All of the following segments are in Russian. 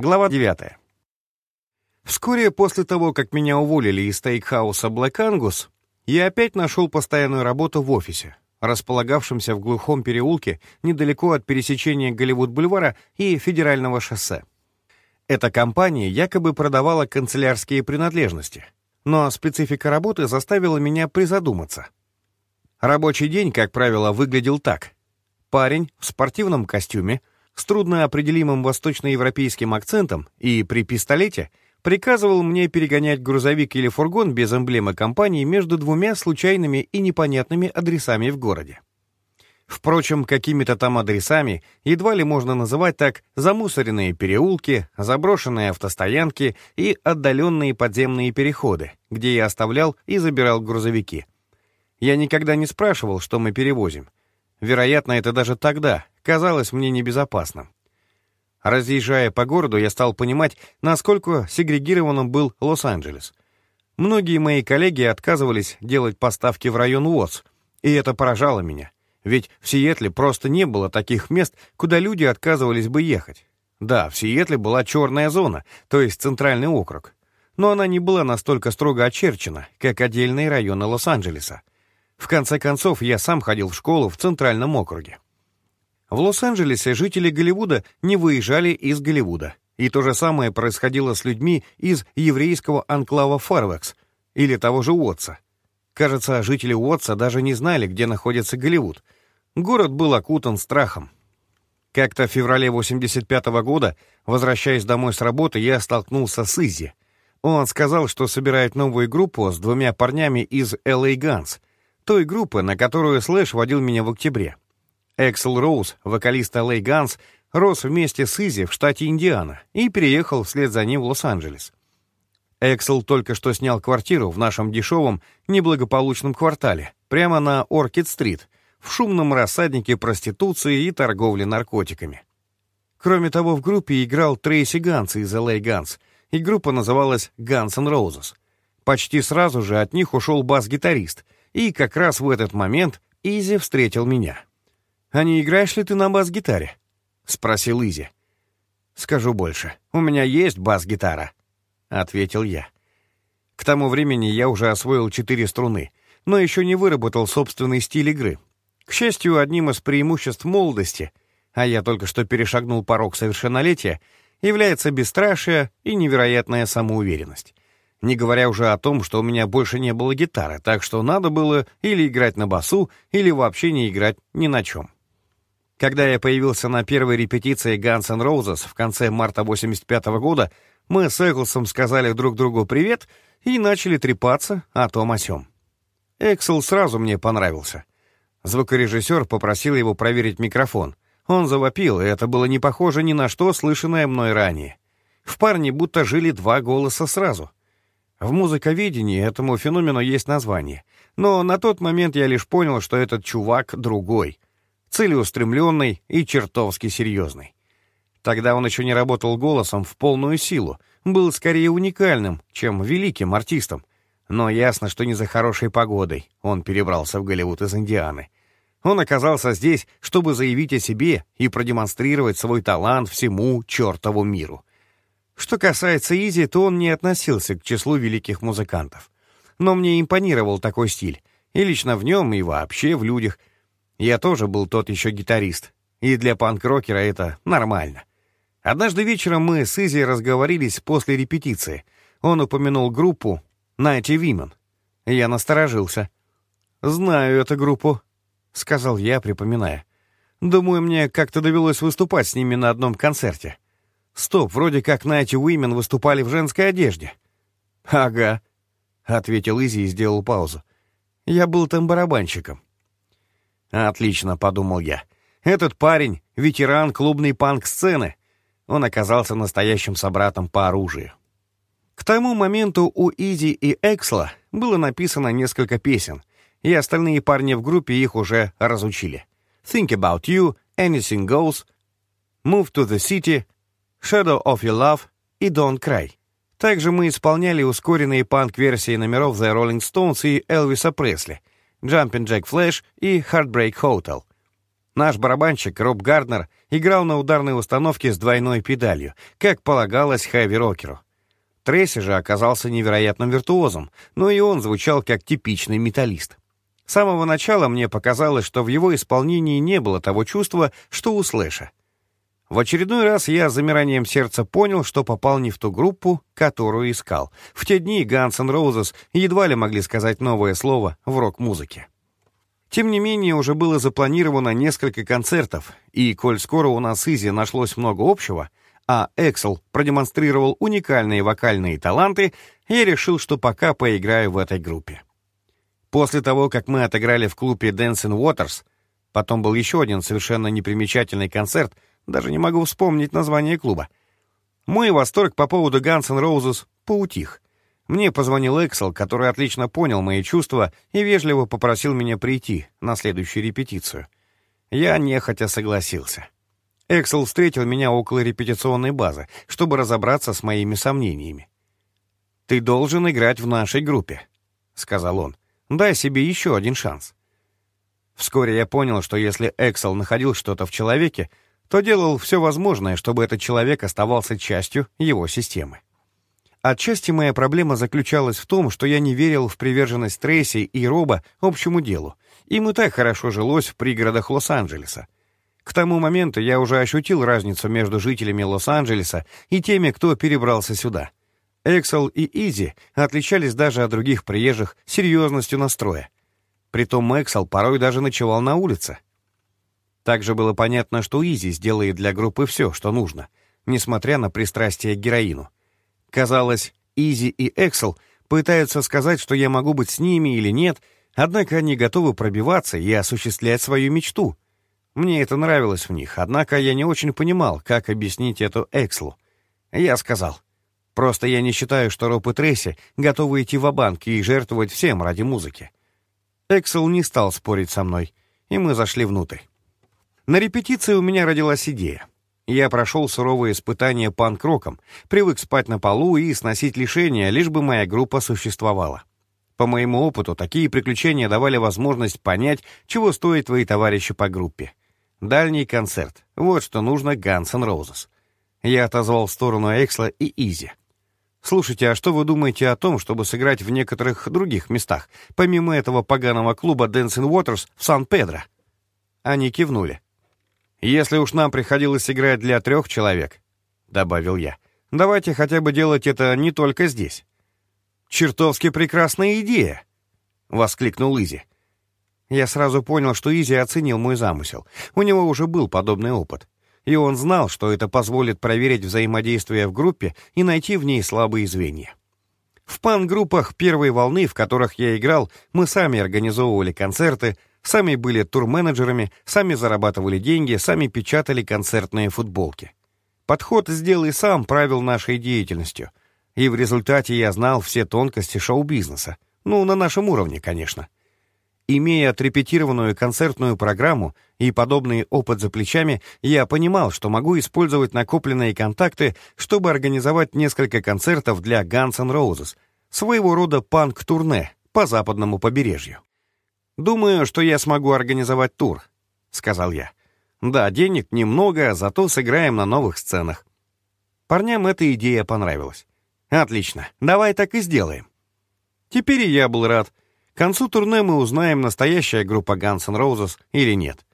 Глава 9. Вскоре после того, как меня уволили из стейкхауса Black Angus, я опять нашел постоянную работу в офисе, располагавшемся в глухом переулке недалеко от пересечения Голливуд-бульвара и Федерального шоссе. Эта компания якобы продавала канцелярские принадлежности, но специфика работы заставила меня призадуматься. Рабочий день, как правило, выглядел так. Парень в спортивном костюме — с трудноопределимым восточноевропейским акцентом и при пистолете приказывал мне перегонять грузовик или фургон без эмблемы компании между двумя случайными и непонятными адресами в городе. Впрочем, какими-то там адресами едва ли можно называть так замусоренные переулки, заброшенные автостоянки и отдаленные подземные переходы, где я оставлял и забирал грузовики. Я никогда не спрашивал, что мы перевозим. Вероятно, это даже тогда, казалось мне небезопасным. Разъезжая по городу, я стал понимать, насколько сегрегированным был Лос-Анджелес. Многие мои коллеги отказывались делать поставки в район Уотс, и это поражало меня. Ведь в Сиэтле просто не было таких мест, куда люди отказывались бы ехать. Да, в Сиэтле была черная зона, то есть центральный округ. Но она не была настолько строго очерчена, как отдельные районы Лос-Анджелеса. В конце концов, я сам ходил в школу в центральном округе. В Лос-Анджелесе жители Голливуда не выезжали из Голливуда. И то же самое происходило с людьми из еврейского анклава Фарвекс или того же Уотса. Кажется, жители Уотса даже не знали, где находится Голливуд. Город был окутан страхом. Как-то в феврале 85 -го года, возвращаясь домой с работы, я столкнулся с Изи. Он сказал, что собирает новую группу с двумя парнями из LA Guns, той группы, на которую Слэш водил меня в октябре. Эксел Роуз, вокалист LA Guns, рос вместе с Изи в штате Индиана и переехал вслед за ним в Лос-Анджелес. Эксел только что снял квартиру в нашем дешевом, неблагополучном квартале, прямо на Оркид-стрит, в шумном рассаднике проституции и торговли наркотиками. Кроме того, в группе играл Трейси Ганс из LA Guns, и группа называлась Guns N' Roses. Почти сразу же от них ушел бас-гитарист, и как раз в этот момент Изи встретил меня. «А не играешь ли ты на бас-гитаре?» — спросил Изи. «Скажу больше. У меня есть бас-гитара», — ответил я. К тому времени я уже освоил четыре струны, но еще не выработал собственный стиль игры. К счастью, одним из преимуществ молодости, а я только что перешагнул порог совершеннолетия, является бесстрашие и невероятная самоуверенность. Не говоря уже о том, что у меня больше не было гитары, так что надо было или играть на басу, или вообще не играть ни на чем. Когда я появился на первой репетиции Guns N' Roses в конце марта 85 -го года, мы с Эклсом сказали друг другу «привет» и начали трепаться о том о сём. Эксел сразу мне понравился. Звукорежиссер попросил его проверить микрофон. Он завопил, и это было не похоже ни на что, слышанное мной ранее. В парне будто жили два голоса сразу. В музыковедении этому феномену есть название, но на тот момент я лишь понял, что этот чувак другой — целеустремленный и чертовски серьезный. Тогда он еще не работал голосом в полную силу, был скорее уникальным, чем великим артистом. Но ясно, что не за хорошей погодой он перебрался в Голливуд из Индианы. Он оказался здесь, чтобы заявить о себе и продемонстрировать свой талант всему чертову миру. Что касается Изи, то он не относился к числу великих музыкантов. Но мне импонировал такой стиль, и лично в нем, и вообще в людях, я тоже был тот еще гитарист, и для панк-рокера это нормально. Однажды вечером мы с Изи разговорились после репетиции. Он упомянул группу «Найти Women». Я насторожился. «Знаю эту группу», — сказал я, припоминая. «Думаю, мне как-то довелось выступать с ними на одном концерте. Стоп, вроде как Найти Women выступали в женской одежде». «Ага», — ответил Изи и сделал паузу. «Я был там барабанщиком». «Отлично», — подумал я. «Этот парень — ветеран клубной панк-сцены. Он оказался настоящим собратом по оружию». К тому моменту у Изи и Эксла было написано несколько песен, и остальные парни в группе их уже разучили. «Think About You», «Anything Goes», «Move to the City», «Shadow of Your Love» и «Don't Cry». Также мы исполняли ускоренные панк-версии номеров The Rolling Stones и Элвиса Пресли — Jumpin' Jack Flash и Heartbreak Hotel. Наш барабанщик Роб Гарднер играл на ударной установке с двойной педалью, как полагалось хэви-рокеру. Трейси же оказался невероятным виртуозом, но и он звучал как типичный металлист. С самого начала мне показалось, что в его исполнении не было того чувства, что у Слэша. В очередной раз я замиранием сердца понял, что попал не в ту группу, которую искал. В те дни Guns N' едва ли могли сказать новое слово в рок-музыке. Тем не менее, уже было запланировано несколько концертов, и, коль скоро у нас Изи нашлось много общего, а Эксел продемонстрировал уникальные вокальные таланты, я решил, что пока поиграю в этой группе. После того, как мы отыграли в клубе Dancing Waters, потом был еще один совершенно непримечательный концерт, даже не могу вспомнить название клуба, мой восторг по поводу Guns N' Roses поутих. Мне позвонил Эксел, который отлично понял мои чувства и вежливо попросил меня прийти на следующую репетицию. Я нехотя согласился. Эксел встретил меня около репетиционной базы, чтобы разобраться с моими сомнениями. «Ты должен играть в нашей группе», — сказал он. «Дай себе еще один шанс». Вскоре я понял, что если Эксел находил что-то в человеке, то делал все возможное, чтобы этот человек оставался частью его системы. Отчасти моя проблема заключалась в том, что я не верил в приверженность Трейси и Роба общему делу. Им и так хорошо жилось в пригородах Лос-Анджелеса. К тому моменту я уже ощутил разницу между жителями Лос-Анджелеса и теми, кто перебрался сюда. Эксел и Изи отличались даже от других приезжих серьезностью настроя. Притом Эксел порой даже ночевал на улице. Также было понятно, что Изи сделает для группы все, что нужно, несмотря на пристрастие к героину. Казалось, Изи и Эксел пытаются сказать, что я могу быть с ними или нет, однако они готовы пробиваться и осуществлять свою мечту — мне это нравилось в них, однако я не очень понимал, как объяснить эту Экслу. Я сказал, просто я не считаю, что Роб и Тресси готовы идти в банк и жертвовать всем ради музыки. Эксел не стал спорить со мной, и мы зашли внутрь. На репетиции у меня родилась идея. Я прошел суровые испытания панк-роком, привык спать на полу и сносить лишения, лишь бы моя группа существовала. По моему опыту, такие приключения давали возможность понять, чего стоят твои товарищи по группе. Дальний концерт. Вот что нужно Guns N'. Я отозвал в сторону Эксла и Изи. «Слушайте, а что вы думаете о том, чтобы сыграть в некоторых других местах, помимо этого поганого клуба Dancing Waters в Сан-Педро?» Они кивнули. «Если уж нам приходилось играть для трех человек», — добавил я, — «давайте хотя бы делать это не только здесь». «Чертовски прекрасная идея!» — воскликнул Изи. Я сразу понял, что Изи оценил мой замысел. У него уже был подобный опыт. И он знал, что это позволит проверить взаимодействие в группе и найти в ней слабые звенья. В пан-группах первой волны, в которых я играл, мы сами организовывали концерты, сами были турменеджерами, сами зарабатывали деньги, сами печатали концертные футболки. Подход «сделай сам» правил нашей деятельностью. И в результате я знал все тонкости шоу-бизнеса. Ну, на нашем уровне, конечно. Имея отрепетированную концертную программу и подобный опыт за плечами, я понимал, что могу использовать накопленные контакты, чтобы организовать несколько концертов для Guns N' Roses, своего рода панк-турне по западному побережью. «Думаю, что я смогу организовать тур», — сказал я. «Да, денег немного, зато сыграем на новых сценах». Парням эта идея понравилась. «Отлично, давай так и сделаем». Теперь и я был рад — к концу турне мы узнаем, настоящая группа Guns N' Roses или нет.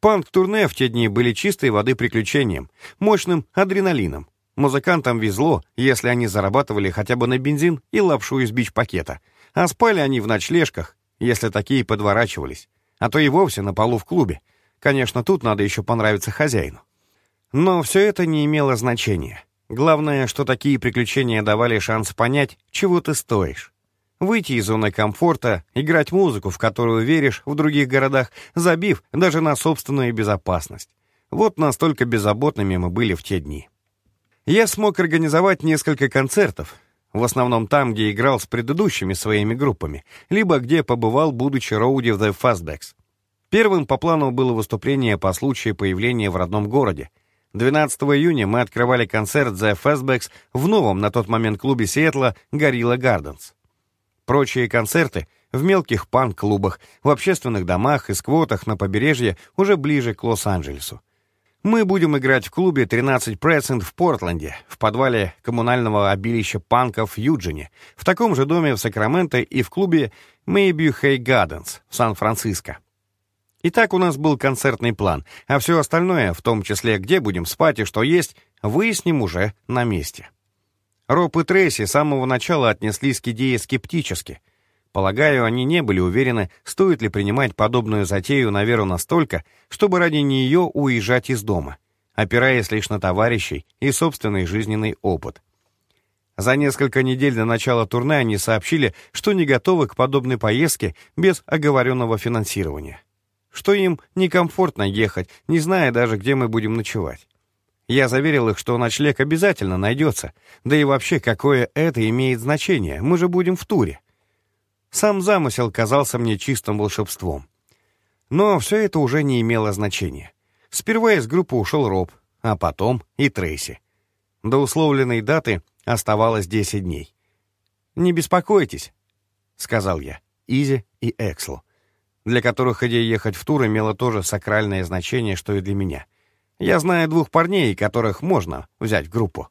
Панк-турне в те дни были чистой воды приключением, мощным адреналином. Музыкантам везло, если они зарабатывали хотя бы на бензин и лапшу из бич-пакета, а спали они в ночлежках, если такие подворачивались, а то и вовсе на полу в клубе. Конечно, тут надо еще понравиться хозяину. Но все это не имело значения. Главное, что такие приключения давали шанс понять, чего ты стоишь. Выйти из зоны комфорта, играть музыку, в которую веришь, в других городах, забив даже на собственную безопасность. Вот настолько беззаботными мы были в те дни. Я смог организовать несколько концертов, в основном там, где играл с предыдущими своими группами, либо где побывал, будучи роуди в The Fastbacks. Первым по плану было выступление по случаю появления в родном городе. 12 июня мы открывали концерт The Fastbacks в новом на тот момент клубе Сиэтла Gorilla Gardens. Прочие концерты в мелких панк-клубах, в общественных домах и сквотах на побережье уже ближе к Лос-Анджелесу. Мы будем играть в клубе 13% в Портленде, в подвале коммунального обилища панков в Юджине, в таком же доме в Сакраменто и в клубе Maybe Hay Gardens в Сан-Франциско. Итак, у нас был концертный план, а все остальное, в том числе где будем спать и что есть, выясним уже на месте. Роб и Трейси с самого начала отнеслись к идее скептически. Полагаю, они не были уверены, стоит ли принимать подобную затею на веру настолько, чтобы ради нее уезжать из дома, опираясь лишь на товарищей и собственный жизненный опыт. За несколько недель до начала турне они сообщили, что не готовы к подобной поездке без оговоренного финансирования. Что им некомфортно ехать, не зная даже, где мы будем ночевать. Я заверил их, что ночлег обязательно найдется. Да и вообще, какое это имеет значение? Мы же будем в туре. Сам замысел казался мне чистым волшебством. Но все это уже не имело значения. Сперва из группы ушел Роб, а потом и Трейси. До условленной даты оставалось 10 дней. «Не беспокойтесь», — сказал я, Изи и Эксел, для которых идея ехать в тур имела то же сакральное значение, что и для меня — я знаю двух парней, которых можно взять в группу.